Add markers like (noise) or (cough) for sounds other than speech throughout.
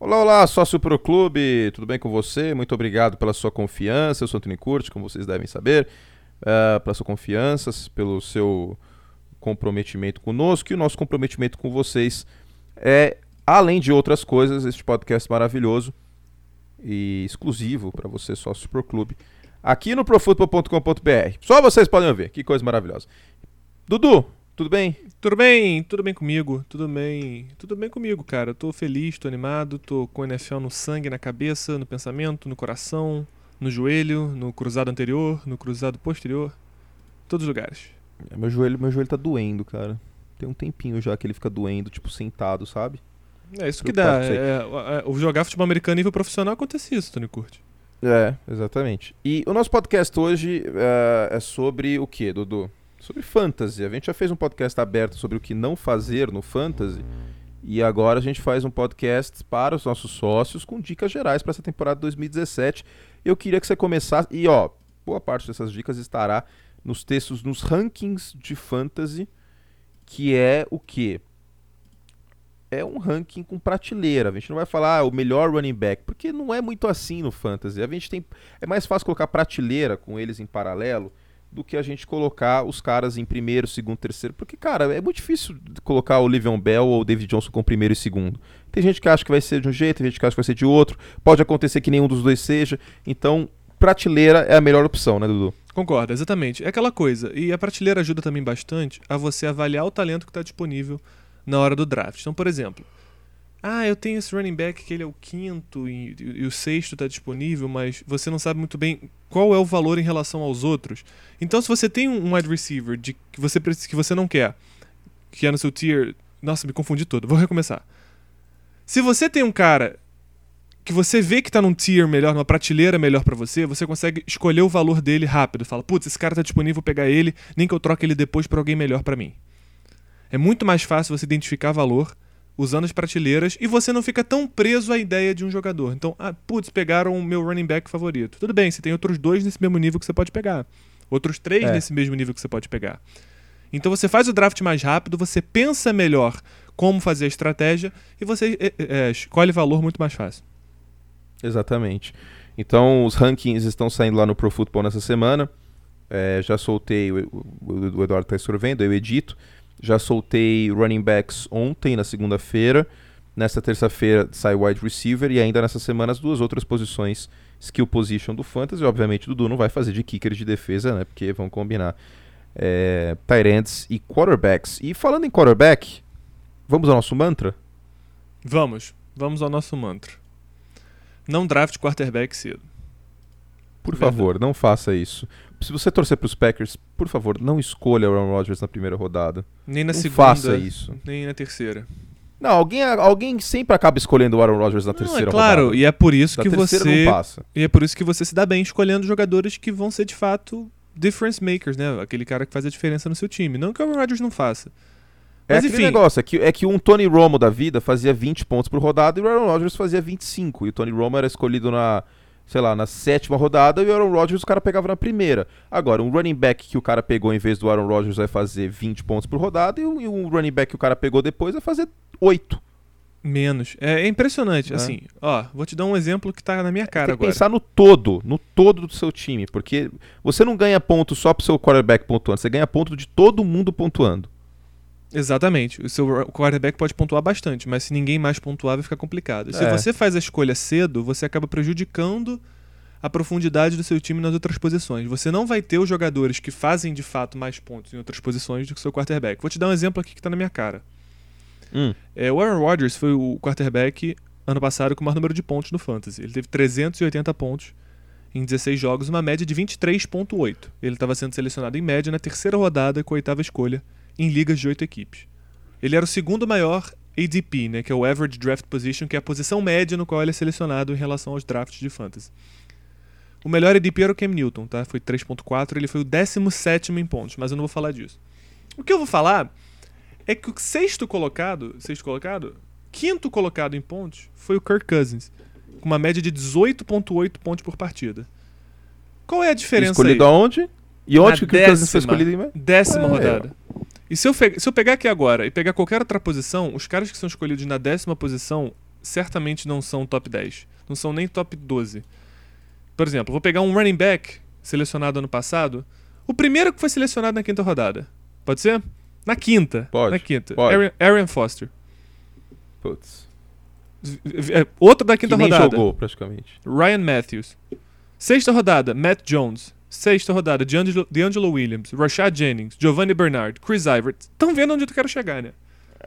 Olá, olá, sócio Pro Clube, tudo bem com você? Muito obrigado pela sua confiança. Eu sou Antônio Curti, como vocês devem saber, uh, pela sua confiança, pelo seu comprometimento conosco e o nosso comprometimento com vocês é, além de outras coisas, este podcast maravilhoso e exclusivo para você, sócio Pro Clube, aqui no profutbol.com.br. Só vocês podem ver, que coisa maravilhosa. Dudu, tudo bem? Tudo bem, tudo bem comigo, tudo bem, tudo bem comigo, cara. tô feliz, tô animado, tô com o NFL no sangue, na cabeça, no pensamento, no coração, no joelho, no cruzado anterior, no cruzado posterior, todos os lugares. É, meu joelho, meu joelho tá doendo, cara. Tem um tempinho já que ele fica doendo, tipo sentado, sabe? É isso que dá. É, é, o jogar futebol americano nível profissional acontece isso, Tony Curte. É, exatamente. E o nosso podcast hoje é, é sobre o que, Dudu? Sobre fantasy. A gente já fez um podcast aberto sobre o que não fazer no fantasy. E agora a gente faz um podcast para os nossos sócios com dicas gerais para essa temporada 2017. Eu queria que você começasse. E ó, boa parte dessas dicas estará nos textos, nos rankings de fantasy, que é o que? É um ranking com prateleira. A gente não vai falar ah, o melhor running back, porque não é muito assim no fantasy. A gente tem é mais fácil colocar prateleira com eles em paralelo do que a gente colocar os caras em primeiro, segundo, terceiro. Porque, cara, é muito difícil colocar o Livion Bell ou o David Johnson com primeiro e segundo. Tem gente que acha que vai ser de um jeito, tem gente que acha que vai ser de outro. Pode acontecer que nenhum dos dois seja. Então, prateleira é a melhor opção, né, Dudu? Concordo, exatamente. É aquela coisa. E a prateleira ajuda também bastante a você avaliar o talento que está disponível na hora do draft. Então, por exemplo, ah, eu tenho esse running back que ele é o quinto e, e, e o sexto está disponível, mas você não sabe muito bem qual é o valor em relação aos outros. Então, se você tem um wide receiver de, que, você, que você não quer, que é no seu tier. Nossa, me confundi todo, vou recomeçar. Se você tem um cara que você vê que está num tier melhor, numa prateleira melhor para você, você consegue escolher o valor dele rápido. Fala, putz, esse cara está disponível, vou pegar ele, nem que eu troque ele depois para alguém melhor para mim. É muito mais fácil você identificar valor usando as prateleiras e você não fica tão preso à ideia de um jogador. Então, ah, putz, pegaram o meu running back favorito. Tudo bem, você tem outros dois nesse mesmo nível que você pode pegar. Outros três é. nesse mesmo nível que você pode pegar. Então você faz o draft mais rápido, você pensa melhor como fazer a estratégia e você é, é, escolhe valor muito mais fácil. Exatamente. Então os rankings estão saindo lá no Pro Football nessa semana. É, já soltei, o, o, o Eduardo está escrevendo, eu edito. Já soltei running backs ontem, na segunda-feira. Nesta terça-feira sai wide receiver e ainda nessa semana as duas outras posições skill position do fantasy. Obviamente, o Dudu não vai fazer de kicker de defesa, né? Porque vão combinar é, tight ends e quarterbacks. E falando em quarterback, vamos ao nosso mantra? Vamos, vamos ao nosso mantra. Não draft quarterback cedo. Por Verdade. favor, não faça isso se você torcer para os Packers, por favor, não escolha o Aaron Rodgers na primeira rodada. Nem na não segunda. Faça isso. Nem na terceira. Não, alguém, alguém sempre acaba escolhendo o Aaron Rodgers na não, terceira é claro, rodada. e é por isso da que você E é por isso que você se dá bem escolhendo jogadores que vão ser de fato difference makers, né? Aquele cara que faz a diferença no seu time. Não que o Aaron Rodgers não faça. É Mas, é aquele enfim. negócio, é que, é que um Tony Romo da vida fazia 20 pontos por rodada e o Aaron Rodgers fazia 25. E o Tony Romo era escolhido na sei lá, na sétima rodada e o Aaron Rodgers o cara pegava na primeira. Agora, um running back que o cara pegou em vez do Aaron Rodgers vai fazer 20 pontos por rodada e um running back que o cara pegou depois vai fazer 8. Menos. É, é impressionante. É. Assim, ó, vou te dar um exemplo que tá na minha cara Tem agora. pensar no todo, no todo do seu time, porque você não ganha ponto só pro seu quarterback pontuando, você ganha ponto de todo mundo pontuando. Exatamente. O seu quarterback pode pontuar bastante, mas se ninguém mais pontuar, vai ficar complicado. Se é. você faz a escolha cedo, você acaba prejudicando a profundidade do seu time nas outras posições. Você não vai ter os jogadores que fazem de fato mais pontos em outras posições do que o seu quarterback. Vou te dar um exemplo aqui que está na minha cara. Hum. É, o Aaron Rodgers foi o quarterback ano passado com o maior número de pontos no Fantasy. Ele teve 380 pontos em 16 jogos, uma média de 23,8. Ele estava sendo selecionado em média na terceira rodada com a oitava escolha em ligas de oito equipes. Ele era o segundo maior ADP, né, que é o Average Draft Position, que é a posição média no qual ele é selecionado em relação aos drafts de fantasy. O melhor ADP era o Cam Newton, tá? Foi 3.4, ele foi o 17 em pontos, mas eu não vou falar disso. O que eu vou falar é que o sexto colocado, sexto colocado, quinto colocado em pontos foi o Kirk Cousins, com uma média de 18.8 pontos por partida. Qual é a diferença Escolhido aí? aonde? E onde que o Kirk Cousins foi escolhido em Décima é, rodada. E se eu, se eu pegar aqui agora e pegar qualquer outra posição, os caras que são escolhidos na décima posição certamente não são top 10. Não são nem top 12. Por exemplo, vou pegar um running back selecionado ano passado. O primeiro que foi selecionado na quinta rodada. Pode ser? Na quinta. Pode. Na quinta. Pode. Arian, Arian Foster. Putz. É, Outro da quinta que rodada. jogou, praticamente. Ryan Matthews. Sexta rodada, Matt Jones. Sexta rodada, D'Angelo, D'Angelo Williams, Rashad Jennings, Giovanni Bernard, Chris Ivory. Estão vendo onde eu quero chegar, né?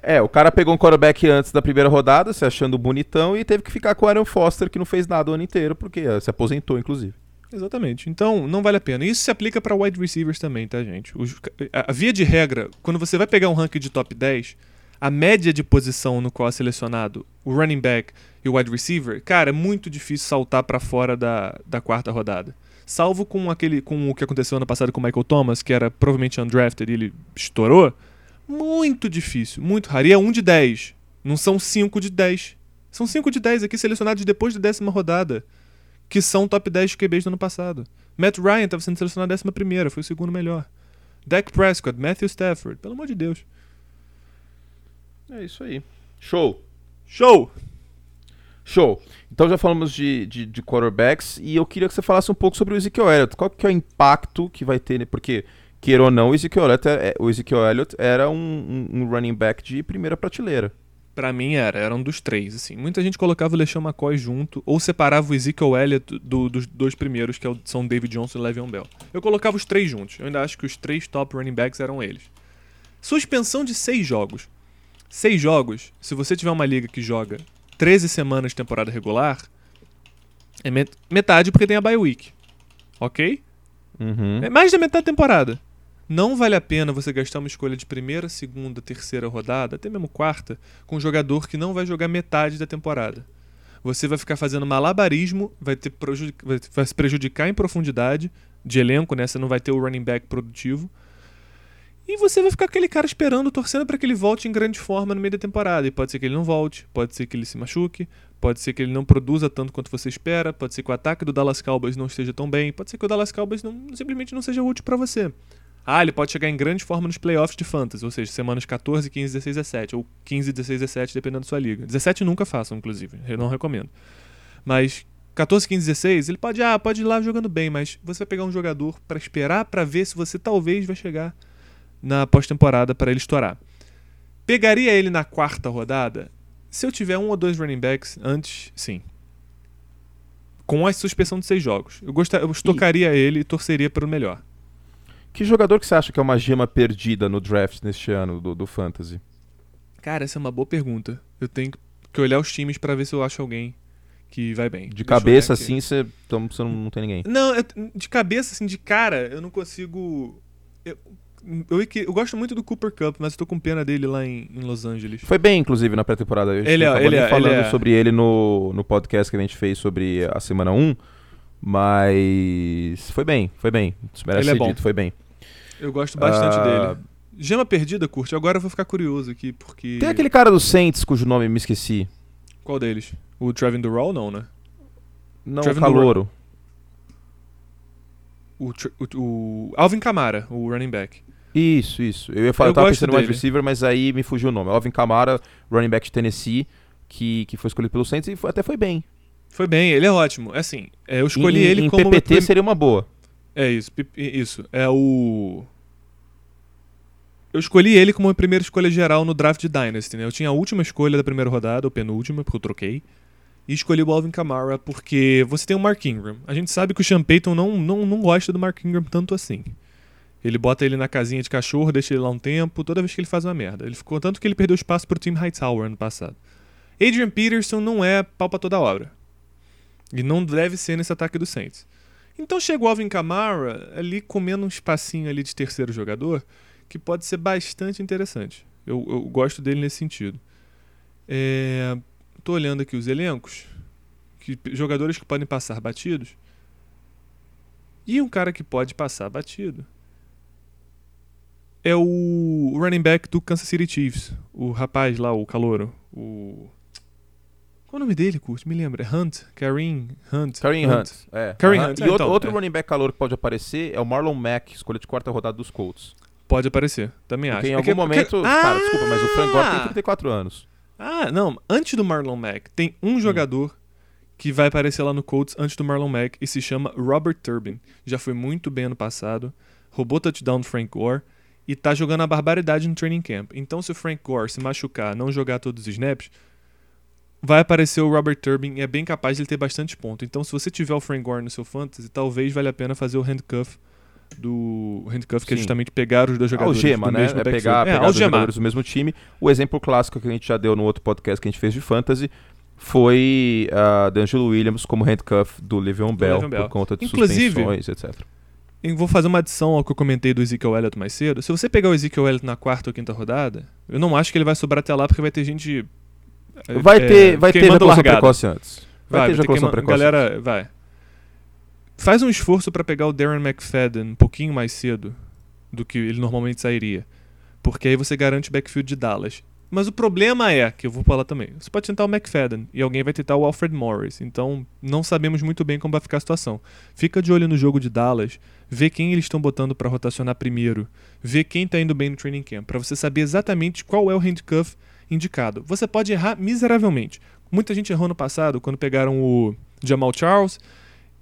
É, o cara pegou um quarterback antes da primeira rodada, se achando bonitão, e teve que ficar com o Aaron Foster, que não fez nada o ano inteiro, porque eh, se aposentou, inclusive. Exatamente. Então, não vale a pena. Isso se aplica para wide receivers também, tá, gente? Os- a, a via de regra, quando você vai pegar um ranking de top 10, a média de posição no qual é selecionado o running back e o wide receiver, cara, é muito difícil saltar para fora da, da quarta rodada. Salvo com aquele com o que aconteceu ano passado com o Michael Thomas, que era provavelmente undrafted e ele estourou. Muito difícil, muito raro. E é um de 10. Não são 5 de 10. São 5 de 10 aqui selecionados depois da décima rodada que são top 10 QBs do ano passado. Matt Ryan estava sendo selecionado na décima primeira, foi o segundo melhor. Dak Prescott, Matthew Stafford, pelo amor de Deus. É isso aí. Show. Show! Show. Então já falamos de, de, de quarterbacks e eu queria que você falasse um pouco sobre o Ezekiel Elliott. Qual que é o impacto que vai ter, né? porque, queira ou não, o Ezekiel Elliott, é- o Ezekiel Elliott era um, um- um running back de primeira prateleira. Pra mim era, era um dos três, assim. Muita gente colocava o LeSean McCoy junto, ou separava o Ezekiel Elliott do- dos dois primeiros, que é são David Johnson e Le'Veon Bell. Eu colocava os três juntos. Eu ainda acho que os três top running backs eram eles. Suspensão de seis jogos. Seis jogos, se você tiver uma liga que joga 13 semanas de temporada regular, é met- metade porque tem a bye week. Ok? Uhum. É mais da metade da temporada. Não vale a pena você gastar uma escolha de primeira, segunda, terceira rodada, até mesmo quarta, com um jogador que não vai jogar metade da temporada. Você vai ficar fazendo malabarismo, vai, ter prejudic- vai se prejudicar em profundidade de elenco, né? Você não vai ter o running back produtivo. E você vai ficar aquele cara esperando, torcendo para que ele volte em grande forma no meio da temporada. E pode ser que ele não volte, pode ser que ele se machuque, pode ser que ele não produza tanto quanto você espera, pode ser que o ataque do Dallas Cowboys não esteja tão bem, pode ser que o Dallas Cowboys não, simplesmente não seja útil para você. Ah, ele pode chegar em grande forma nos playoffs de fantasy, ou seja, semanas 14, 15, 16, 17, ou 15, 16, 17, dependendo da sua liga. 17 nunca façam, inclusive, eu não recomendo. Mas 14, 15, 16, ele pode, ah, pode ir lá jogando bem, mas você vai pegar um jogador para esperar para ver se você talvez vai chegar na pós-temporada para ele estourar. Pegaria ele na quarta rodada? Se eu tiver um ou dois running backs antes, sim. Com a suspensão de seis jogos. Eu, gostar, eu estocaria ele e torceria para o melhor. Que jogador que você acha que é uma gema perdida no draft neste ano do, do Fantasy? Cara, essa é uma boa pergunta. Eu tenho que olhar os times pra ver se eu acho alguém que vai bem. De Deixa cabeça, assim, você, então, você não, não tem ninguém. Não, eu- de cabeça, assim, de cara, eu não consigo. Eu, eu, eu gosto muito do Cooper Cup, mas eu tô com pena dele lá em, em Los Angeles. Foi bem, inclusive, na pré-temporada. Ele é- ele é- falando ele é- sobre ele no, no podcast que a gente fez sobre a semana 1, mas foi bem, foi bem. Isso merece Ele é bom. dito, foi bem. Eu gosto bastante Ah, dele. Gema perdida, curte. Agora eu vou ficar curioso aqui, porque. Tem aquele cara do Saints, cujo nome me esqueci. Qual deles? O Trevin Durrell, não, né? Não, Trevin o Calouro. Tre- o, o Alvin Kamara, o running back. Isso, isso. Eu ia falar, Eu eu tava pensando em wide receiver, mas aí me fugiu o nome. Alvin Kamara, running back de Tennessee, que, que foi escolhido pelo Saints e foi- até foi bem. Foi bem, ele é ótimo. Assim, é, eu escolhi em, ele em como. PPT meu seria uma boa. É isso, isso. É o. Eu escolhi ele como a primeira escolha geral no draft de Dynasty, né? Eu tinha a última escolha da primeira rodada, ou penúltima, porque eu troquei. E escolhi o Alvin Kamara porque você tem o Mark Ingram. A gente sabe que o Sean Payton não, não, não gosta do Mark Ingram tanto assim. Ele bota ele na casinha de cachorro, deixa ele lá um tempo, toda vez que ele faz uma merda. Ele ficou tanto que ele perdeu espaço pro Tim Hightower ano passado. Adrian Peterson não é pau pra toda obra. E não deve ser nesse ataque do Saints. Então chega o Alvin Kamara ali comendo um espacinho ali de terceiro jogador que pode ser bastante interessante. Eu, eu gosto dele nesse sentido. É, tô olhando aqui os elencos, que, jogadores que podem passar batidos. E um cara que pode passar batido é o running back do Kansas City Chiefs, o rapaz lá, o calouro, o qual é o nome dele, Kurt? Me lembra. É Hunt, Kareem Hunt. Kareem Hunt. É. Kareem. Hunt, E é, outro, então, outro é. running back calor que pode aparecer é o Marlon Mack, escolha de quarta rodada dos Colts. Pode aparecer, também acho. Porque em É algum que- momento. porque- Cara, desculpa, mas o Frank Gore tem Ah! 34 anos. Ah, não. Antes do Marlon Mack, tem um jogador que vai aparecer lá no Colts antes do Marlon Mack e se chama Robert Turbin. Já foi muito bem ano passado. Roubou touchdown do Frank Gore e tá jogando a barbaridade no training camp. Então, se o Frank Gore se machucar, não jogar todos os snaps, vai aparecer o Robert Turbin e é bem capaz de ele ter bastante pontos. Então, se você tiver o Frank Gore no seu fantasy, talvez valha a pena fazer o handcuff do handcuff, que é Sim. justamente pegar os dois jogadores Algema, do né? mesmo É backfield. pegar, pegar os algemar. jogadores do mesmo time. O exemplo clássico que a gente já deu no outro podcast que a gente fez de fantasy foi a D'Angelo Williams como handcuff do Le'Veon Bell, Le'Veon Bell. por conta de Inclusive- suspensões, etc. Eu vou fazer uma adição ao que eu comentei do Ezekiel Elliott mais cedo. Se você pegar o Ezekiel Elliott na quarta ou quinta rodada, eu não acho que ele vai sobrar até lá, porque vai ter gente. é, Vai ter, vai ter ejaculação largada. precoce antes. Vai, ter ejaculação precoce. Galera, vai. Faz um esforço pra pegar o Darren McFadden um pouquinho mais cedo do que ele normalmente sairia. Porque aí você garante o backfield de Dallas. Mas o problema é, que eu vou falar também, você pode tentar o McFadden e alguém vai tentar o Alfred Morris. Então não sabemos muito bem como vai ficar a situação. Fica de olho no jogo de Dallas, vê quem eles estão botando pra rotacionar primeiro, vê quem tá indo bem no training camp, pra você saber exatamente qual é o handcuff indicado. Você pode errar miseravelmente. Muita gente errou no passado quando pegaram o Jamal Charles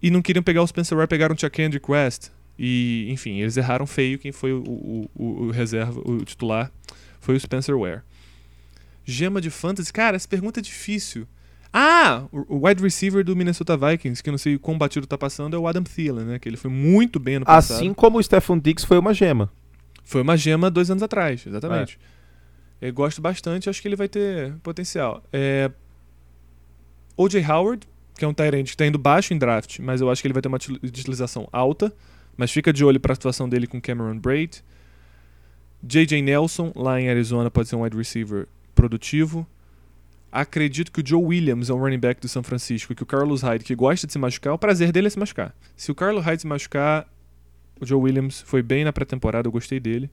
e não queriam pegar o Spencer Ware, pegaram o Chuck Quest. E, enfim, eles erraram feio. Quem foi o, o, o, o reserva, o titular, foi o Spencer Ware. Gema de fantasy, cara, essa pergunta é difícil. Ah, o wide receiver do Minnesota Vikings, que eu não sei quão batido tá passando, é o Adam Thielen, né? Que ele foi muito bem no passado. Assim como o Stephen Diggs foi uma gema. Foi uma gema dois anos atrás, exatamente. Eu gosto bastante, acho que ele vai ter potencial. É... O.J. Howard, que é um Tyrant que tá indo baixo em draft, mas eu acho que ele vai ter uma util- utilização alta. Mas fica de olho para a situação dele com Cameron Braid. J.J. Nelson, lá em Arizona, pode ser um wide receiver produtivo. Acredito que o Joe Williams é um running back do São Francisco e que o Carlos Hyde, que gosta de se machucar, o prazer dele é se machucar. Se o Carlos Hyde se machucar, o Joe Williams foi bem na pré-temporada, eu gostei dele.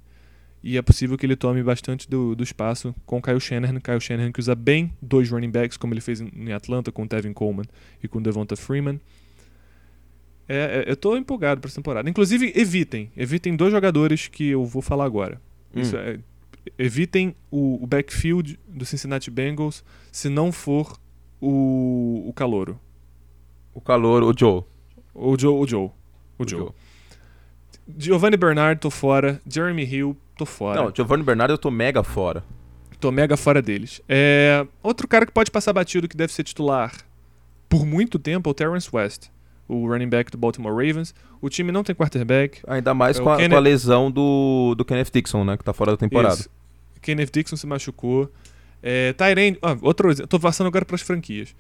E é possível que ele tome bastante do, do espaço com o Kyle Shanahan. Kyle Shanahan que usa bem dois running backs, como ele fez em, Atlanta com o Tevin Coleman e com o Devonta Freeman. É, é, eu tô empolgado para essa temporada. Inclusive, evitem. Evitem dois jogadores que eu vou falar agora. Hum. Isso é- evitem o, o backfield do Cincinnati Bengals se não for o, o calouro. O calor, o Joe. O Joe. O Joe. O Joe. Giovanni Bernard, tô fora. Jeremy Hill, tô fora. Não, Giovanni Bernardo eu tô mega fora. Tô mega fora deles. É, Outro cara que pode passar batido que deve ser titular por muito tempo é o Terrence West, o running back do Baltimore Ravens. O time não tem quarterback. Ainda mais É, com a, Kenneth- com a lesão do, do Kenneth Dixon, né? Que tá fora da temporada. Isso. Kenneth Dixon se machucou. É, Tyrande, ah, outro exemplo, tô passando agora pras franquias.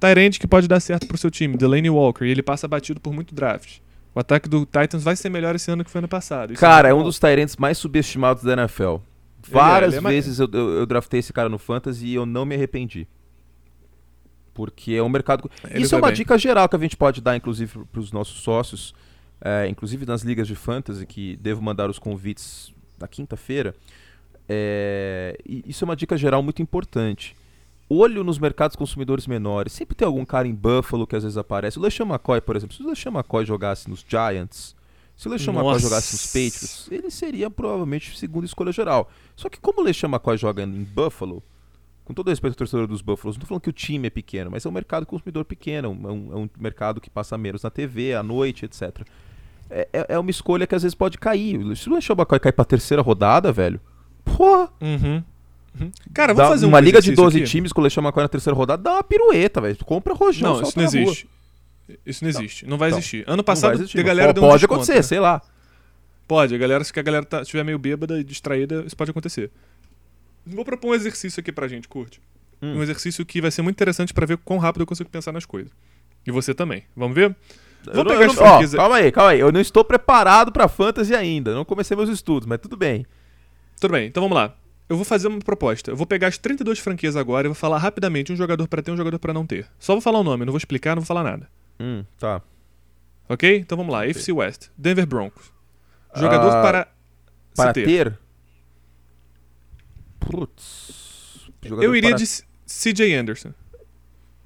Tyrande que pode dar certo pro seu time, Delaney Walker, e ele passa batido por muito draft. O ataque do Titans vai ser melhor esse ano que foi ano passado. Isso Cara, é muito um dos Tyrants mais subestimados da NFL. É, Várias é vezes eu, eu, eu draftei esse cara no Fantasy e eu não me arrependi. Porque é um mercado. Ele Isso é uma bem. dica geral que a gente pode dar, inclusive, para os nossos sócios, é, inclusive nas ligas de fantasy, que devo mandar os convites na quinta-feira. É, isso é uma dica geral muito importante. Olho nos mercados consumidores menores. Sempre tem algum cara em Buffalo que às vezes aparece. O LeSean McCoy, por exemplo. Se o LeSean McCoy jogasse nos Giants, se o LeSean McCoy jogasse nos Patriots, ele seria provavelmente segunda escolha geral. Só que como o LeSean McCoy joga em Buffalo, com todo respeito ao torcedor dos Buffalos, não tô falando que o time é pequeno, mas é um mercado consumidor pequeno, é um, é um mercado que passa menos na TV, à noite, etc. É, é- é uma escolha que às vezes pode cair. Se o LeSean McCoy cair pra terceira rodada, velho, porra, Uhum. Uhum. Cara, dá vamos fazer um uma liga de exercício 12 aqui? times com o LeSean McCoy na terceira rodada, dá uma pirueta, velho. Compra rojão, Não, isso não na rua. existe. Isso não existe. Não vai Então, existir. Ano Não passado, existir, a galera deu um Pode acontecer, né? sei lá. Pode, a galera, se a galera tá, estiver meio bêbada e distraída, isso pode acontecer. Vou propor um exercício aqui pra gente, curte. Hum. Um exercício que vai ser muito interessante pra ver quão rápido eu consigo pensar nas coisas. E você também. Vamos ver? Eu Vou não- pegar eu as não- ó, franquias- calma aí, calma aí. Eu não estou preparado pra fantasy ainda. Não comecei meus estudos, mas tudo bem. Tudo bem, então vamos lá. Eu vou fazer uma proposta. Eu vou pegar as 32 franquias agora e vou falar rapidamente um jogador pra ter e um jogador pra não ter. Só vou falar o nome, não vou explicar, não vou falar nada. Hum, tá. Ok? Então vamos lá. AFC West. Denver Broncos. Jogador Ah, para, Para ter. ter. Putz. Eu iria para- de CJ Anderson.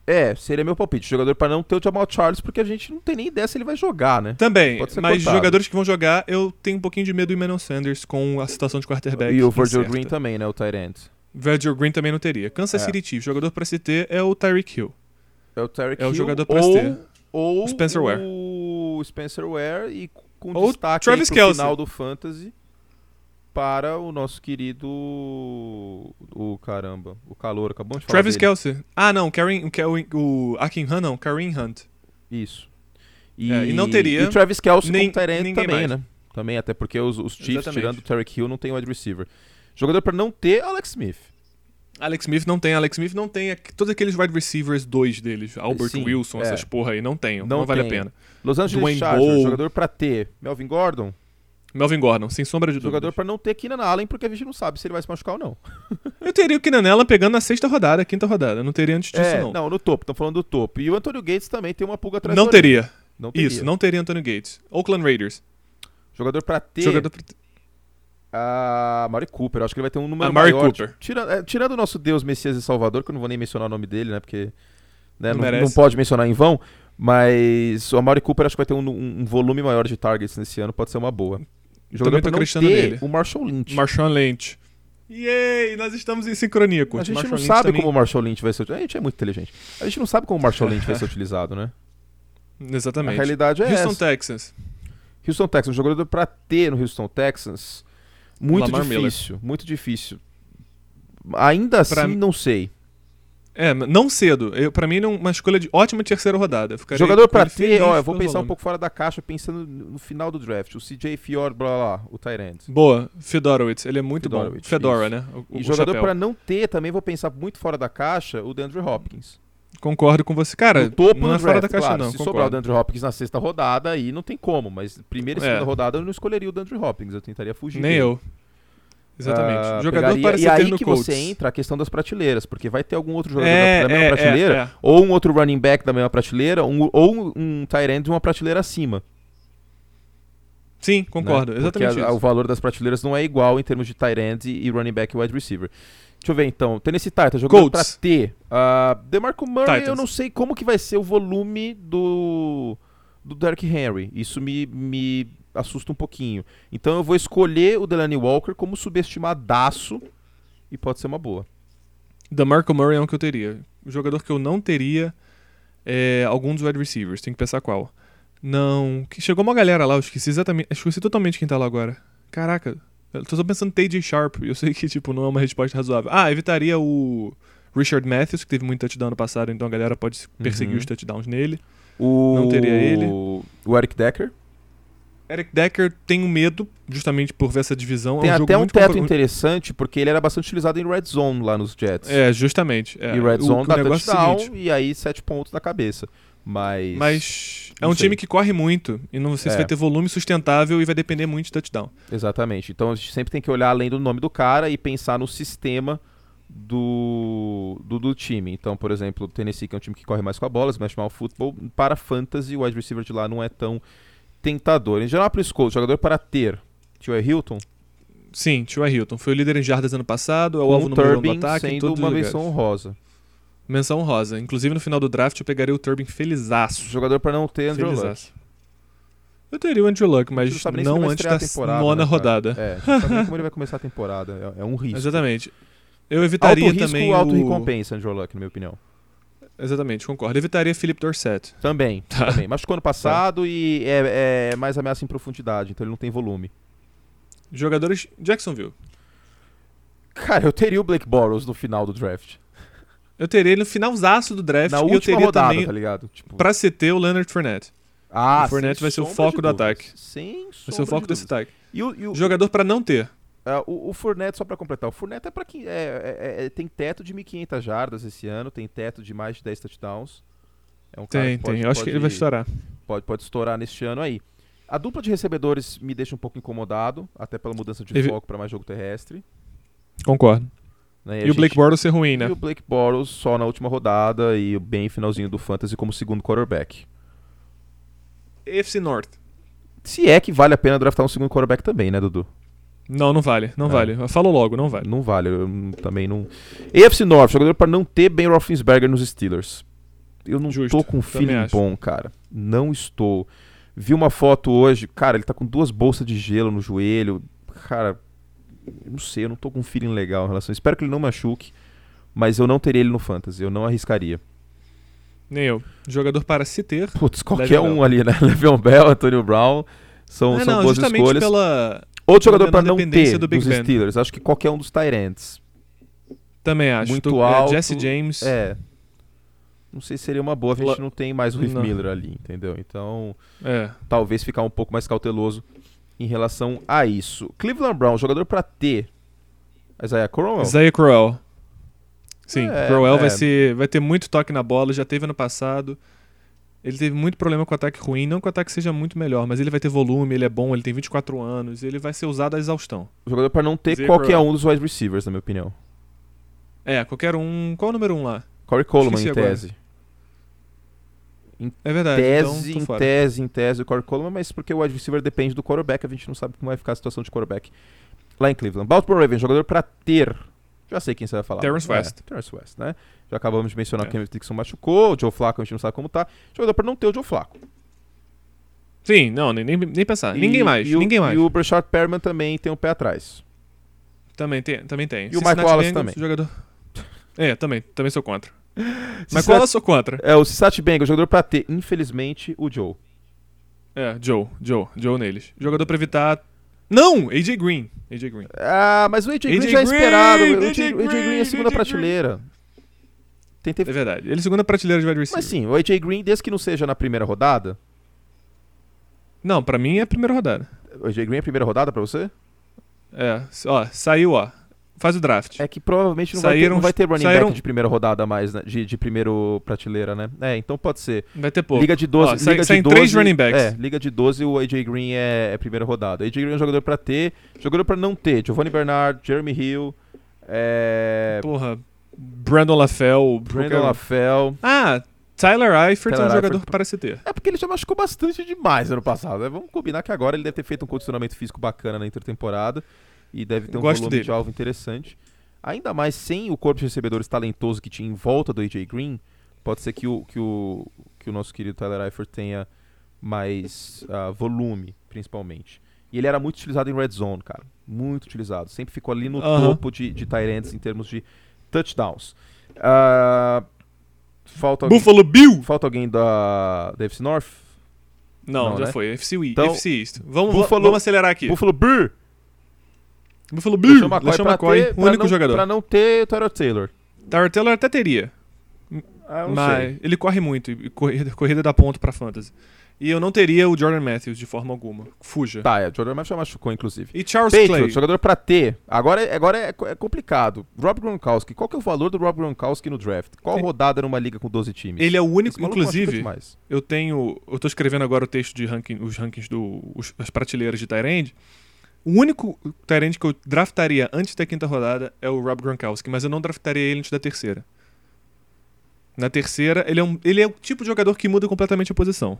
É, seria meu palpite. Jogador para não ter o Jamal Charles, porque a gente não tem nem ideia se ele vai jogar, né? Também, mas cortado. jogadores que vão jogar, eu tenho um pouquinho de medo do Emmanuel Sanders com a situação de quarterback. E o Virgil incerta. Green também, né? O Tyrant. Virgil Green também não teria. Kansas É. City Chiefs, jogador pra se ter é o Tyreek Hill. É o Tyreek É o Hill jogador pra ou, ter. ou O Spencer Ware. o Spencer Ware e com Ou destaque Travis aí pro final do Fantasy para o nosso querido o caramba, o calor, acabamos de falar Travis dele. Kelsey. Ah, não, Karen, o, Karen- o Akin Hunt não, Kareem Hunt. Isso. E, É, e não teria E Travis Kelce nem- como Tyrant ninguém também, mais. né? Também, até porque os, os Chiefs, Exatamente. tirando o Tarek Hill, não tem wide receiver. Jogador para não ter, Alex Smith. Alex Smith não tem, Alex Smith não tem todos aqueles wide receivers dois deles, Albert Sim, Wilson, é. essas porra aí, não tem, não, Não vale tem. a pena. Los Angeles Dwayne Chargers, Bowe. jogador para ter. Melvin Gordon, Melvin Gordon, sem sombra de jogador dúvida. para não ter Keenan Allen, porque a gente não sabe se ele vai se machucar ou não. Eu teria o Kinanella pegando na sexta rodada, quinta rodada, não teria antes disso é, não. no topo, estamos falando do topo. E o Antonio Gates também tem uma pulga atrás Não teria. Não teria. Isso, não teria Anthony Gates. Oakland Raiders. Jogador para ter Jogador pra- a Mari Cooper. Eu acho que ele vai ter um número Amari maior. Cooper. Tira- é, tirando o nosso Deus Messias e Salvador, que eu não vou nem mencionar o nome dele, né? Porque né, Não não, não pode mencionar em vão. Mas o Amari Cooper acho que vai ter um, um- um volume maior de targets nesse ano, pode ser uma boa. Jogador tô não acreditando ter nele. o Marshall Lynch. Marshawn Lynch. Yay, nós estamos em sincronia, a Kurt. gente Marshawn não Lynch sabe também- como o Marshall Lynch vai ser utilizado. A gente é muito inteligente. A gente não sabe como o Marshall Lynch vai ser (laughs) utilizado, né? A Exatamente. realidade é Houston essa. Texans. Houston Texans, jogador pra ter no Houston Texans, muito Lamar Miller. difícil, muito difícil. Ainda assim, Pra- não sei. É, não cedo. Eu, pra mim, é uma escolha de ótima terceira rodada. Eu ficaria Jogador pra ter, ó, eu vou pensar um pouco fora da caixa, pensando no final do draft. O CJ Fior, blá blá, blá o Tyrant. Boa, Fedorowicz. Ele é muito Fedorowicz, bom. Fedora, isso. né? O, E o jogador chapéu. pra não ter, também vou pensar muito fora da caixa, o DeAndre Hopkins. Concordo com você. Cara, no topo não é fora da caixa, claro. não. Se sobrar o Concordo. DeAndre Hopkins na sexta rodada, aí não tem como. Mas primeira e É. segunda rodada eu não escolheria o DeAndre Hopkins, eu tentaria fugir Nem dele. eu. Exatamente. Ah, jogador pegaria- para E aí que Colts. você entra a questão das prateleiras, porque vai ter algum outro jogador É, da, da mesma é, prateleira, é, é. ou um outro running back da mesma prateleira, um- ou um tight end de uma prateleira acima. Sim, concordo. né? Exatamente a- isso. o valor das prateleiras não é igual em termos de tight end e, running back e wide receiver. Deixa eu ver então. Tennessee Titans, jogando pra ter. Uh, DeMarco Murray, eu Titans. não sei como que vai ser o volume do, do Derrick Henry. Isso me, me assusta um pouquinho. Então eu vou escolher o Delaney Walker como subestimadaço e pode ser uma boa. Da Marco Murray é um que eu teria. O jogador que eu não teria é algum dos wide receivers. Tem que pensar qual. Não. Que chegou uma galera lá, eu esqueci exatamente. Esqueci totalmente quem tá lá agora. Caraca. Eu tô só pensando em TJ Sharp. Eu sei que, tipo, não é uma resposta razoável. Ah, evitaria o Richard Matthews, que teve muito touchdown no passado, então a galera pode perseguir Uhum. os touchdowns nele. O, Não teria ele. O Eric Decker. Eric Decker tenho medo, justamente por ver essa divisão. Tem é um até um muito teto compro- interessante, porque ele era bastante utilizado em red zone lá nos Jets. É, justamente. É. e red O- zone o dá é o touchdown seguinte, e aí sete pontos na cabeça. Mas. Mas é um sei. time que corre muito e não sei se É. vai ter volume sustentável e vai depender muito de touchdown. Exatamente. Então a gente sempre tem que olhar além do nome do cara e pensar no sistema do, do, do time. Então, por exemplo, o Tennessee, que é um time que corre mais com a bola, Smash Mouth Football, para fantasy, o wide receiver de lá não é tão tentador. Em geral, Colts, jogador para ter. Tio Hilton, Sim, Tio Hilton. Foi o líder em jardas ano passado, é o com alvo número um do Turbin ataque em sendo todos uma menção honrosa. Menção rosa. Inclusive no final do draft eu pegaria o Turbin felizaço. Jogador para não ter Andrew Luck. Felizaço. Eu teria o Andrew Luck, mas não antes da nona né, rodada. É, não sabe nem (laughs) como ele vai começar a temporada. É, é um risco. Exatamente. Eu evitaria Alto risco, também alto o... recompensa, Andrew Luck, na minha opinião. Exatamente, concordo. Evitaria Philip Dorsett. Também, Tá. também. Machucou ano passado e é, é mais ameaça em profundidade, então ele não tem volume. Jogadores Jacksonville. Cara, eu teria o Blake Bortles no final do draft. Eu teria ele no finalzaço do draft Na e eu última teria rodada, também tá ligado? Tipo, pra CT o Leonard Fournette. ah, o Fournette vai ser o foco do dúvidas. ataque. Sem Vai ser o foco de desse ataque. E o, e o, Jogador pra não ter. É, o, o Fournette, só pra completar, o Fournette é pra quem. É, é- é- tem teto de 1.500 jardas esse ano, tem teto de mais de 10 touchdowns. É um cara Tem, que pode, tem. Eu acho que ele vai estourar. Pode, pode estourar neste ano aí. A dupla de recebedores me deixa um pouco incomodado, até pela mudança de Evi- foco para mais jogo terrestre. Concordo. né? E, o Blake Bortles ser ruim, E né? o Blake Bortles só na última rodada e bem finalzinho do Fantasy como segundo quarterback. AFC North. Se é que vale a pena draftar um segundo quarterback também, né, Dudu? Não, não vale. Não É. vale. Eu falo logo, não vale. Não vale, eu também não. AFC North, jogador para não ter Ben Roethlisberger nos Steelers. Eu não Justo, tô com um feeling bom, cara. Não estou. Vi uma foto hoje, cara, ele tá com duas bolsas de gelo no joelho. Cara, não sei, eu não tô com um feeling legal em relação. Espero que ele não machuque, mas eu não teria ele no fantasy, eu não arriscaria. Nem eu. Jogador para se ter. Putz, qualquer um Bell. ali, né? (laughs) Le'Veon Bell, Antonio Brown, são, é, são não, boas escolhas. Pela, Outro jogador para não ter do dos ben. Steelers, acho que qualquer um dos Tyrants. Também acho. Muito Tô, é, alto. Jesse James. É. Não sei se seria uma boa, a gente não tem mais o Heath Miller ali, entendeu? Então, é. talvez ficar um pouco mais cauteloso em relação a isso. Cleveland Brown, jogador para ter. Isaiah Crowell? Isaiah Crowell. Sim, é, Crowell é. Vai, ser, vai ter muito toque na bola, já teve ano passado. Ele teve muito problema com o ataque ruim, não que o ataque seja muito melhor, mas ele vai ter volume, ele é bom, ele tem 24 anos, ele vai ser usado à exaustão. O jogador para não ter Isaiah qualquer um dos wide receivers, na minha opinião. É, qualquer um. Qual é o número um lá? Corey Coleman, em tese. Em é verdade. Tese, então em tese, em tese, o Corey Coleman, mas porque o wide receiver depende do quarterback, a gente não sabe como vai ficar a situação de quarterback lá em Cleveland. Baltimore Ravens, jogador para ter já sei quem você vai falar. Terrence é, West. Terrence West, né? Já acabamos de mencionar é. que o Dixon machucou, o Joe Flacco a gente não sabe como tá. Jogador para não ter o Joe Flacco. Sim, não, nem, nem pensar. E, ninguém mais, e ninguém mais. E o Brashard Perman também tem um pé atrás. Também tem, também tem. E o Mike Wallace também. Jogador... É, também, também sou contra. Mas qual eu sou contra? É, o Cincinnati Bengals, jogador pra ter, infelizmente, o Joe. É, Joe, Joe, Joe neles. Jogador pra evitar não, AJ Green. AJ Green. Ah, mas o AJ, Green já é esperado. O AJ, Green, Green é segunda AJ prateleira. Tentei... É verdade. Ele é segunda prateleira de wide receiver. Mas sim, o AJ Green, desde que não seja na primeira rodada. Não, pra mim é a primeira rodada. O AJ Green é a primeira rodada pra você? É, ó, saiu, ó. Faz o draft. É que provavelmente não, saíram, vai, ter, não vai ter running saíram... back de primeira rodada mais, né? de, de primeiro prateleira, né? É, então pode ser. Vai ter pouco. Liga de 12. Ó, liga sai, de 12 três running backs. É, Liga de 12 o AJ Green é, é primeira rodada. AJ Green é um jogador pra ter, jogador pra não ter. Giovanni Bernard, Jeremy Hill, é... Porra, Brandon LaFell. Brandon LaFell. Ah, Tyler Eifert Tyler é um jogador Eifert... para se ter. É porque ele já machucou bastante demais ano passado. Né? Vamos combinar que agora ele deve ter feito um condicionamento físico bacana na intertemporada e deve ter um Gosto volume dele. de alvo interessante. Ainda mais sem o corpo de recebedores talentoso que tinha em volta do AJ Green, pode ser que o, que o, que o nosso querido Tyler Eifert tenha mais uh, volume, principalmente. E ele era muito utilizado em red zone, cara. Muito utilizado. Sempre ficou ali no topo de, de Tyrants em termos de touchdowns. Uh, falta Buffalo alguém, Bill! Falta alguém da, da FC North? Não, Não já né? foi. FC, então, FC East. Vamos, Buffalo, vamos acelerar aqui. Buffalo Bill! Buffalo Bill, LeSean McCoy, ter, único não, jogador. Pra não ter o Tyrod Taylor. Tyrod Taylor até teria. Ah, mas sei. ele corre muito, e corrida, corrida dá ponto pra fantasy. E eu não teria o Jordan Matthews de forma alguma. Fuja. Tá, é, o Jordan Matthews já machucou, inclusive. E Charles Patriots, Clay. jogador pra ter. Agora, é, agora é, é, complicado. Rob Gronkowski, qual que é o valor do Rob Gronkowski no draft? Qual rodada numa liga com 12 times? Ele é o único, inclusive, eu tenho... Eu tô escrevendo agora o texto de ranking, os rankings do... Os, as prateleiras de Tyrande. O único Tyrande que eu draftaria antes da quinta rodada é o Rob Gronkowski, mas eu não draftaria ele antes da terceira. Na terceira, ele é, um, ele é o tipo de jogador que muda completamente a posição.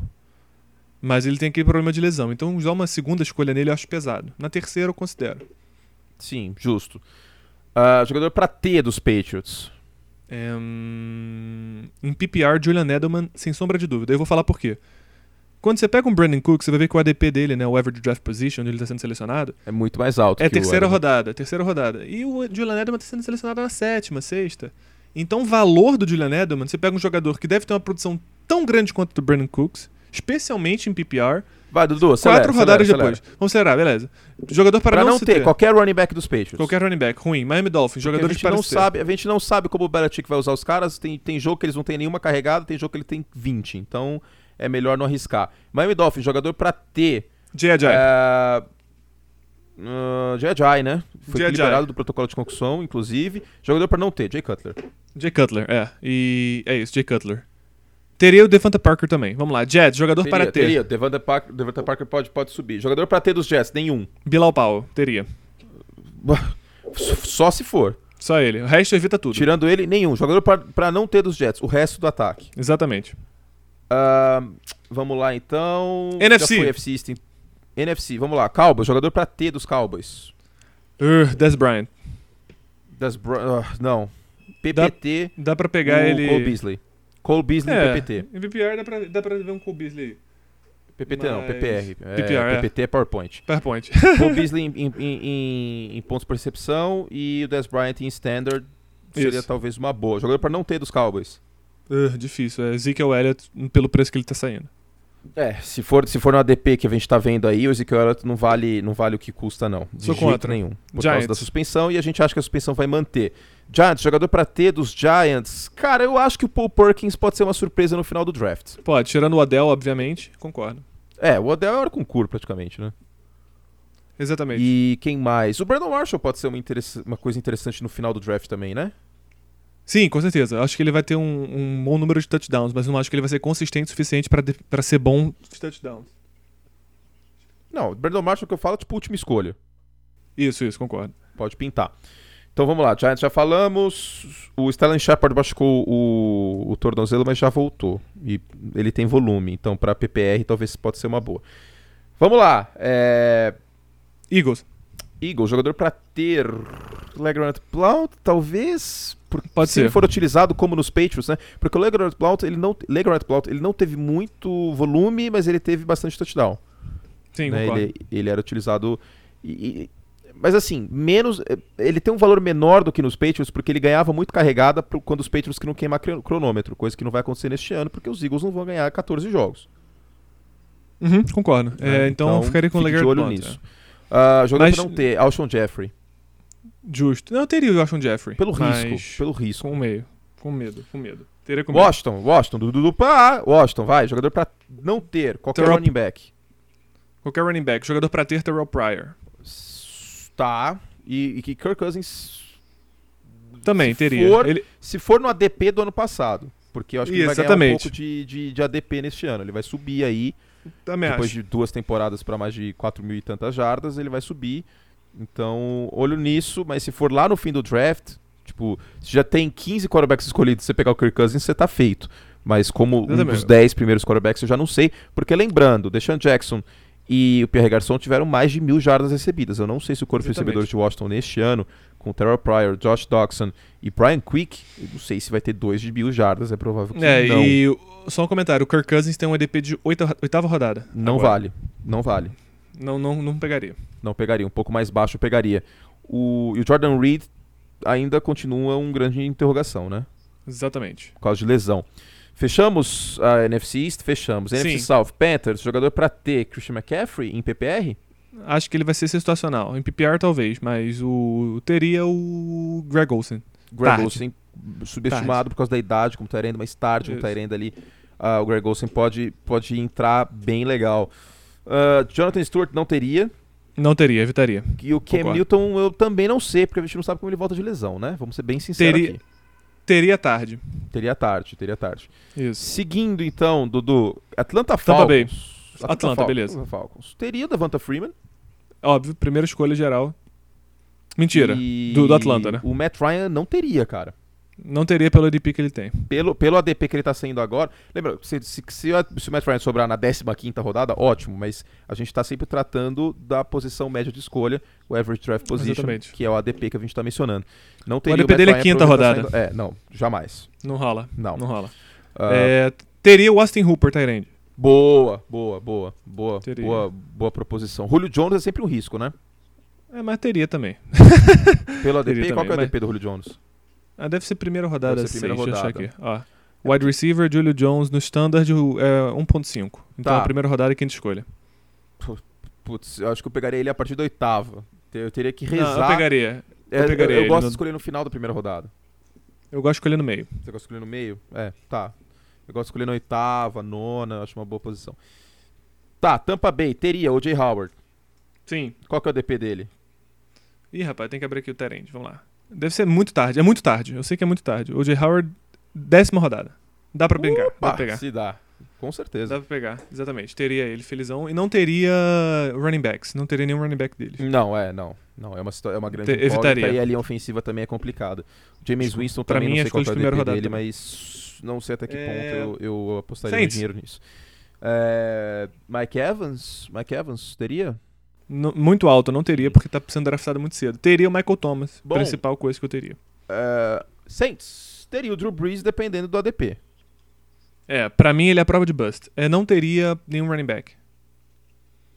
Mas ele tem aquele problema de lesão. Então, usar uma segunda escolha nele eu acho pesado. Na terceira, eu considero. Sim, justo. Uh, jogador para T dos Patriots. É, hum, em PPR, Julian Edelman, sem sombra de dúvida. Eu vou falar por quê. Quando você pega um Brandon Cook, você vai ver que o ADP dele, né, o average draft position, onde ele está sendo selecionado, é muito mais alto. É terceira rodada, terceira rodada. E o Julian Edelman está sendo selecionado na sétima, sexta. Então, o valor do Julian Edelman, você pega um jogador que deve ter uma produção tão grande quanto o do Brandon Cooks, especialmente em PPR. Vai, Dudu, acelera, Quatro rodadas acelera, depois. Acelera. Vamos acelerar, beleza. Jogador para pra não, ter, ter, qualquer running back dos Patriots. Qualquer running back, ruim. Miami Dolphins, jogadores para não sabe, A gente não sabe como o Belichick vai usar os caras. Tem, tem jogo que eles não têm nenhuma carregada, tem jogo que ele tem 20. Então, é melhor não arriscar. Miami Dolphins, jogador para ter. J.J. É... Uh, J.J., né? Foi liberado do protocolo de concussão, inclusive. Jogador para não ter, Jay Cutler. Jay Cutler, é. E é isso, Jay Cutler. Teria o Devonta Parker também. Vamos lá. Jets, jogador teria, para ter. Teria. Devonta Parker, Devonta Parker pode, pode subir. Jogador para ter dos Jets, nenhum. Bilal Powell, teria. (laughs) Só se for. Só ele. O resto evita tudo. Tirando ele, nenhum. Jogador para não ter dos Jets. O resto do ataque. Exatamente. Uh, vamos lá então. NFC. Já foi FC East. NFC, vamos lá. Cowboys, jogador pra T dos Cowboys. Uh, Des Bryant. Des. Uh, não. PPT. Dá, dá pra pegar ele. Cole Beasley. Cole Beasley é, PPT. Em VPR dá pra, dá pra ver um Cole Beasley aí. PPT não, Mas- PPR. É, PPR, é. PPT é PowerPoint. PowerPoint. Paul (laughs) Beasley em, em- em- em pontos por recepção e o Des Bryant em standard seria Isso. talvez uma boa. Jogador para não ter dos Cowboys. Uh, difícil. É Ezekiel Elliott pelo preço que ele tá saindo. É, se for, se for no ADP que a gente tá vendo aí, o Ezekiel Elliott não vale, não vale o que custa, não. De Sou jeito contra. nenhum. Por causa Giants. da suspensão e a gente acha que a suspensão vai manter. Giants, jogador pra ter dos Giants. Cara, eu acho que o Paul Perkins pode ser uma surpresa no final do draft. Pode, tirando o Adele, obviamente, concordo. É, o Odell era com cur praticamente, né? Exatamente. E quem mais? O Brandon Marshall pode ser uma, uma coisa interessante no final do draft também, né? Sim, com certeza. Acho que ele vai ter um, um bom número de touchdowns, mas não acho que ele vai ser consistente o suficiente pra ser bom de touchdowns. Não, o Brandon Marshall que eu falo, tipo, última escolha. Isso, isso, concordo. Pode pintar. Então vamos lá, Giants já falamos. O Stellan Shepard machucou o, o tornozelo, mas já voltou. E ele tem volume, então para PPR talvez pode ser uma boa. Vamos lá. É... Eagles, Eagles, jogador para ter Legrand Blount, talvez. Pode se ele ser. for utilizado como nos Patriots, né? Porque o Legrand Blount, ele não, Legrand Blount, ele não teve muito volume, mas ele teve bastante touchdown sim, né? ele, ele era utilizado. e- mas assim, menos. eh, Ele tem um valor menor do que nos Patriots, porque ele ganhava muito carregada pro- quando os Patriots que não queimar cron- cronômetro, coisa que não vai acontecer neste ano, porque os Eagles não vão ganhar 14 jogos. Uhum, concordo. né? É, então, ficaria com o Legarrette Blount, nisso. Ah, jogador Mas- pra não ter, Alshon Jeffrey. Justo. Não, eu teria o Washington Jeffrey. Pelo risco, pelo risco. Com meio. Com medo, com medo. Teria com medo. Washington, Washington, do Dudu Pá, Washington, vai, jogador pra não ter, qualquer Terrell- running back. Qualquer running back. Jogador pra ter, Terrell Pryor. Tá, e, que Kirk Cousins Também Se teria. for- Ele, Se for no ADP do ano passado. Porque eu acho que ele vai ganhar um Exatamente. pouco de, de, de ADP neste ano. Ele vai subir aí, também depois acho. de duas temporadas para mais de 4 mil e tantas jardas, ele vai subir. Então, olho nisso, mas se for lá no fim do draft, tipo, se já tem 15 quarterbacks escolhidos, você pegar o Kirk Cousins, você tá feito. Mas como um dos 10 primeiros quarterbacks, eu já não sei. Porque lembrando, Deshaun Jackson e o Pierre Garçon tiveram mais de mil jardas recebidas. Eu não sei se o corpo de recebedores de Washington neste ano, com Terrell Pryor, Josh Doxson e Brian Quick, eu não sei se vai ter dois de mil jardas, é provável que É, não. e só um comentário. O Kirk Cousins tem um EDP de oita- oitava rodada. Não agora. vale, não vale. Não, não, não pegaria. Não pegaria, um pouco mais baixo eu pegaria. O, e o Jordan Reed ainda continua um grande interrogação, né? Exatamente. Por causa de lesão. Fechamos a NFC East? Fechamos. NFC. South, Panthers, jogador pra ter Christian McCaffrey em PPR? Acho que ele vai ser situacional. Em PPR talvez, mas o teria o Greg Olsen. Greg Tarde. Olsen subestimado por causa da idade, como Tyrande, mas tarde um. Tyrande ali. ah, o Greg Olsen pode, pode entrar bem legal. Ah, Jonathan Stewart não teria. Não teria, evitaria. E o Cam Concordo. Newton eu também não sei, porque a gente não sabe como ele volta de lesão, né? Vamos ser bem sinceros Teria- aqui. Teria tarde. Teria tarde, teria tarde. Isso. Seguindo então, Dudu, Atlanta Falcons. Bay. Atlanta, Falcons, beleza. Atlanta Falcons. Teria Devonta Freeman. Óbvio, primeira escolha geral. Mentira. Do- do Atlanta, né? O Matt Ryan não teria, cara. Não teria pelo ADP que ele tem. Pelo, pelo ADP que ele tá saindo agora. Lembra, se, se, se, o- se o Matt Ryan sobrar na 15 rodada, ótimo, mas a gente tá sempre tratando da posição média de escolha, o average draft position, Exatamente. que é o ADP que a gente tá mencionando. Não teria ADP Matt dele é Ryan quinta ele tá rodada. saindo- É, não, jamais. Não rola. Não. Não rola. Ah, É, teria o Austin Hooper, Tyrande. Boa, boa, boa, boa, Teria. boa, boa proposição. Julio Jones é sempre um risco, né? É, mas teria também. Pelo (laughs) ADP, Teria qual é o também, ADP do Julio Jones? Ah, deve ser primeira rodada Deve ser primeira 6, deixa eu rodada. achar aqui. Ó. Wide receiver, Julio Jones no standard é 1.5. Então Tá. a primeira rodada é quinta escolha. Putz, eu acho que eu pegaria ele a partir da oitava. Eu teria que Não, rezar. eu pegaria. É, eu pegaria eu ele gosto no- de escolher no final da primeira rodada. Eu gosto de escolher no meio. Você gosta de escolher no meio? É, tá. Eu gosto de escolher na oitava, nona, acho uma boa posição. Tá, Tampa Bay, teria o Jay Howard. Sim. Qual que é o DP dele? Ih, rapaz, tem que abrir aqui o Tyrande. Vamos lá. Deve ser muito tarde. É muito tarde. Eu sei que é muito tarde. O J. Howard, décima rodada. Dá pra brincar. Dá Opa, pra pegar. Se dá. Com certeza. Dá pra pegar, exatamente. Teria ele felizão. E não teria running backs. Não teria nenhum running back deles. Não, é, não. Não, é uma, é uma grande Te- evitaria. e a linha ofensiva também é complicada. O James Tipo, Winston pra também mim, não é sei qual escolha que é o de primeira rodada dele, também. mas não sei até que É, ponto eu, eu apostaria Saints. dinheiro nisso. É, Mike Evans? Mike Evans teria? Muito alto, não teria, porque tá sendo draftado muito cedo. Teria o Michael Thomas. Bom. Principal coisa que eu teria. É, Saints, teria o Drew Brees dependendo do ADP. É, pra mim ele é a prova de bust. É, não teria nenhum running back.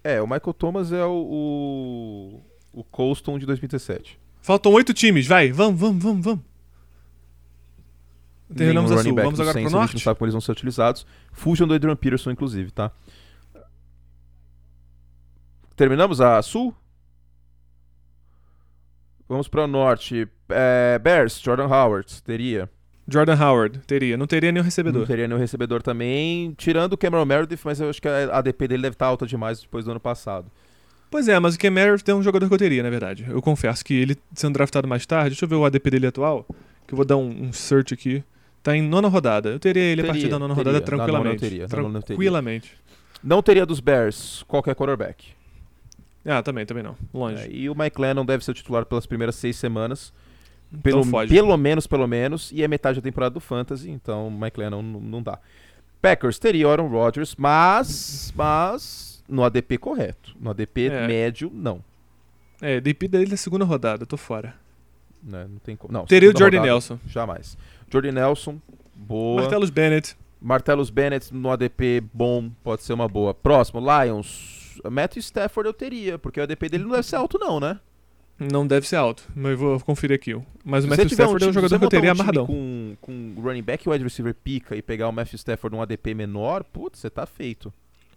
É, o Michael Thomas é o, o, o Colston de 2017. Faltam oito times, vai, vamos, vamos, vamos, vamos. Terminamos a sul, vamos agora Saints, pro A gente não norte? sabe como eles vão ser utilizados. Fujam do Adrian Peterson, inclusive, tá? Terminamos a sul? Vamos para o norte. É, Bears, Jordan Howard, teria. Jordan Howard, teria. Não teria nenhum recebedor. Não teria nenhum recebedor também, tirando o Cameron Meredith, mas eu acho que a ADP dele deve estar alta demais depois do ano passado. Pois é, mas o Cam Meredith é um jogador que eu teria, na verdade. Eu confesso que ele sendo draftado mais tarde, deixa eu ver o ADP dele atual, que eu vou dar um, um search aqui. Tá em nona rodada. Eu teria ele a partir Teria, da nona teria. rodada tranquilamente. teria, eu teria. tranquilamente. Não teria dos Bears qualquer quarterback. Ah, também, também não. Longe. É, e o Mike Lennon deve ser o titular pelas primeiras seis semanas. Pelo, então foge. pelo menos, pelo menos. E é metade da temporada do Fantasy, então o Mike Lennon não, não dá. Packers teria Aaron Rodgers, mas. Mas. No ADP correto. No ADP É. médio, não. É, ADP dele da segunda rodada, eu tô fora. Né? Não tem como. Não, Teria o Jordan rodada, Nelson. Jamais. Jordan Nelson, boa. Martellus Bennett. Martellus Bennett no ADP, bom, pode ser uma boa. Próximo, Lions. Matthew Stafford eu teria, porque o ADP dele não deve ser alto, não, né? Não deve ser alto, mas eu vou conferir aqui. Mas o Matthew Stafford é um time- jogador se que eu teria um amarradão. Com, com running back e wide receiver pica e pegar o Matthew Stafford num ADP menor, putz, você tá feito.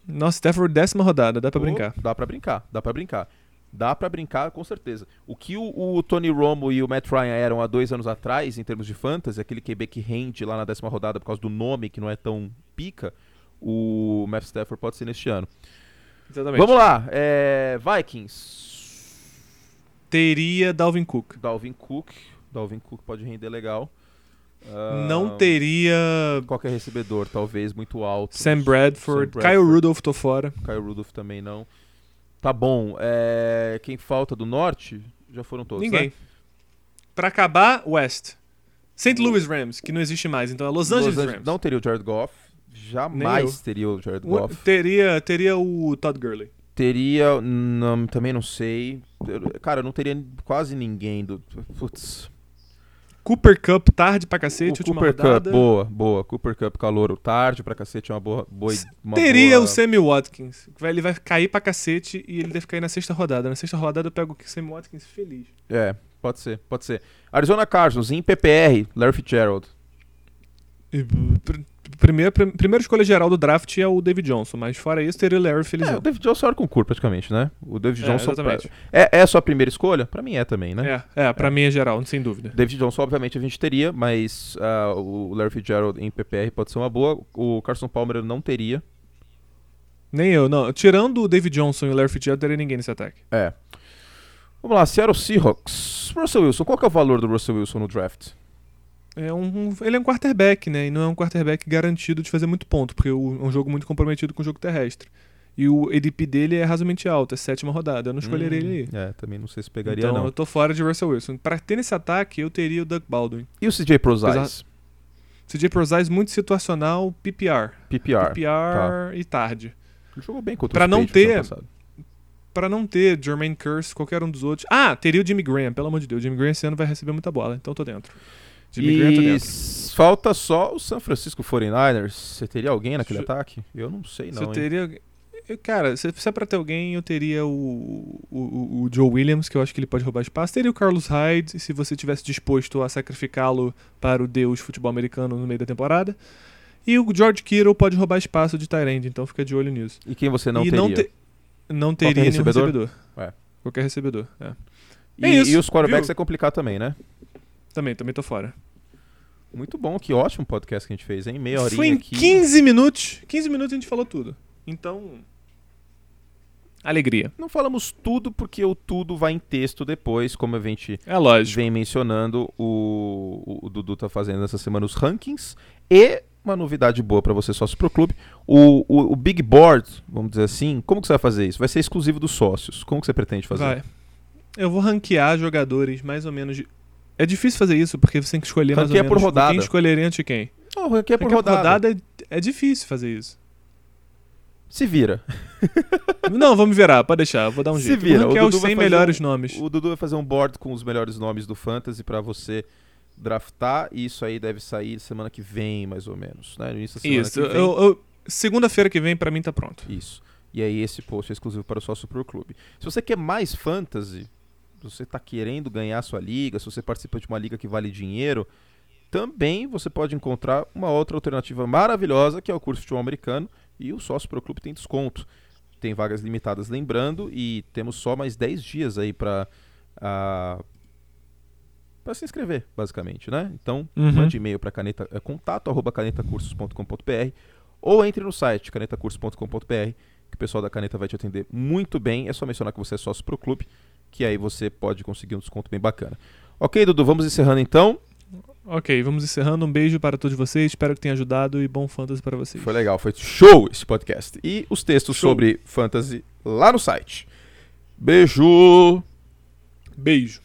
Nossa, Stafford décima rodada, dá pra Pô, brincar. Dá pra brincar, dá pra brincar. Dá pra brincar, com certeza. O que o, o Tony Romo e o Matt Ryan eram há dois anos atrás, em termos de fantasy, aquele QB que rende lá na décima rodada por causa do nome, que não é tão pica, o Matthew Stafford pode ser neste ano. Exatamente. Vamos lá, é, Vikings. Teria Dalvin Cook. Dalvin Cook. Dalvin Cook pode render legal. Ah, Não teria Qualquer recebedor, talvez, muito alto. Sam Bradford. Sam Kyle Bradford. Rudolph, tô fora. Kyle Rudolph também não. Tá bom. é, Quem falta do norte? Já foram todos, Ninguém. né? Pra acabar, West. St. Louis Rams, que não existe mais, então é Los Angeles Los Angeles- Rams. Não teria o Jared Goff. Jamais teria o Jared Goff. teria, teria o Todd Gurley. Teria. Não, também não sei. Cara, não teria quase ninguém do. Putz. Cooper Cup, tarde pra cacete, o última Cooper rodada. Cup, boa, boa. Cooper Cup, calouro. Tarde pra cacete, é uma boa. boa uma Teria boa... o Sammy Watkins. Ele vai cair pra cacete e ele deve cair na sexta rodada. Na sexta rodada eu pego o Sammy Watkins feliz. É, pode ser, pode ser. Arizona Cardinals, em PPR, Larry Fitzgerald. E, pr- primeira, prim- primeira escolha geral do draft é o David Johnson, mas fora isso teria o Larry É, Felizão. o David Johnson era concurso praticamente, né? O David É, Johnson. exatamente. É, é a sua primeira escolha? Pra mim é também, né? É, é, pra mim é geral, sem dúvida. David Johnson, obviamente, a gente teria, mas ah, o Larry Fitzgerald em PPR pode ser uma boa. O Carson Palmer não teria. Nem eu, não. Tirando o David Johnson e o Larry Fitzgerald, teria ninguém nesse ataque. É. Vamos lá, Seattle Seahawks. Russell Wilson, qual que é o valor do Russell Wilson no draft? É um, ele é um quarterback, né? E não é um quarterback garantido de fazer muito ponto, porque o- é um jogo muito comprometido com o jogo terrestre. E o ADP dele é razoavelmente alto, é sétima rodada. Eu não escolheria Hum, ele aí. É, também não sei se pegaria, então não. eu tô fora de Russell Wilson. Pra ter nesse ataque, eu teria o Doug Baldwin. E o CJ Prozais? Apesar- CJ Prozais muito situacional, PPR. PPR. PPR e tarde. Ele jogou bem contra Pra os não ter-. Pra não ter Jermaine Curse, qualquer um dos outros. Ah, teria o Jimmy Graham, pelo amor de Deus. Jimmy Graham esse ano vai receber muita bola, então tô dentro. Jimmy E falta só o San Francisco 49ers. Você teria alguém naquele Se- ataque? Eu não sei, Se não. hein? teria. eu- Cara, se, se é pra ter alguém, eu teria o, o, o- o Joe Williams, que eu acho que ele pode roubar espaço. Teria o Carlos Hyde, se você tivesse disposto a sacrificá-lo para o deus futebol americano no meio da temporada. E o George Kittle pode roubar espaço de Tyrande, então fica de olho nisso. E quem você não e teria? não, te- não teria Qualquer nenhum recebedor? recebedor. É. Qualquer recebedor, é. E, É isso, e os quarterbacks viu? é complicado também, né? Também, também tô fora. Muito bom, que ótimo podcast que a gente fez, hein? Meia horinha Foi em aqui. 15 minutos. 15 minutos a gente falou tudo. Então. Alegria. Não falamos tudo porque o tudo vai em texto depois, como a gente É lógico. vem mencionando, o, o- o Dudu tá fazendo essa semana os rankings e uma novidade boa para você sócio pro clube, o, o, o Big Board, vamos dizer assim, como que você vai fazer isso? Vai ser exclusivo dos sócios. Como que você pretende fazer? Vai. Eu vou ranquear jogadores mais ou menos. De... É difícil fazer isso porque você tem que escolher mais ou menos por rodada. quem escolheria antes de quem. Não, ranqueia por Ranquear rodada. é, é difícil fazer isso. Se vira. (laughs) Não, vamos virar, pode deixar, vou dar um Se jeito. vira, ranquear o os Dudu vai 100 fazer melhores um- nomes. O Dudu vai fazer um board com os melhores nomes do Fantasy para você draftar e isso aí deve sair semana que vem, mais ou menos. Né? No início da semana Isso, que vem. eu- eu- segunda-feira que vem pra mim tá pronto. Isso. E aí esse post é exclusivo para o sócio pro clube. Se você quer mais fantasy, se você está querendo ganhar sua liga, se você participa de uma liga que vale dinheiro, também você pode encontrar uma outra alternativa maravilhosa, que é o curso de futebol americano, e o sócio pro clube tem desconto. Tem vagas limitadas, lembrando, e temos só mais 10 dias aí para uh, para se inscrever, basicamente, né? Então, uhum. mande e-mail para caneta é, contato arroba canetacursos.com.br ou entre no site canetacursos.com.br que o pessoal da Caneta vai te atender muito bem. É só mencionar que você é sócio pro clube, que aí você pode conseguir um desconto bem bacana. Ok, Dudu, vamos encerrando então. Ok, vamos encerrando. Um beijo para todos vocês. Espero que tenha ajudado e bom fantasy para vocês. Foi legal, foi show esse podcast. E os textos show. sobre fantasy lá no site. Beijo! Beijo.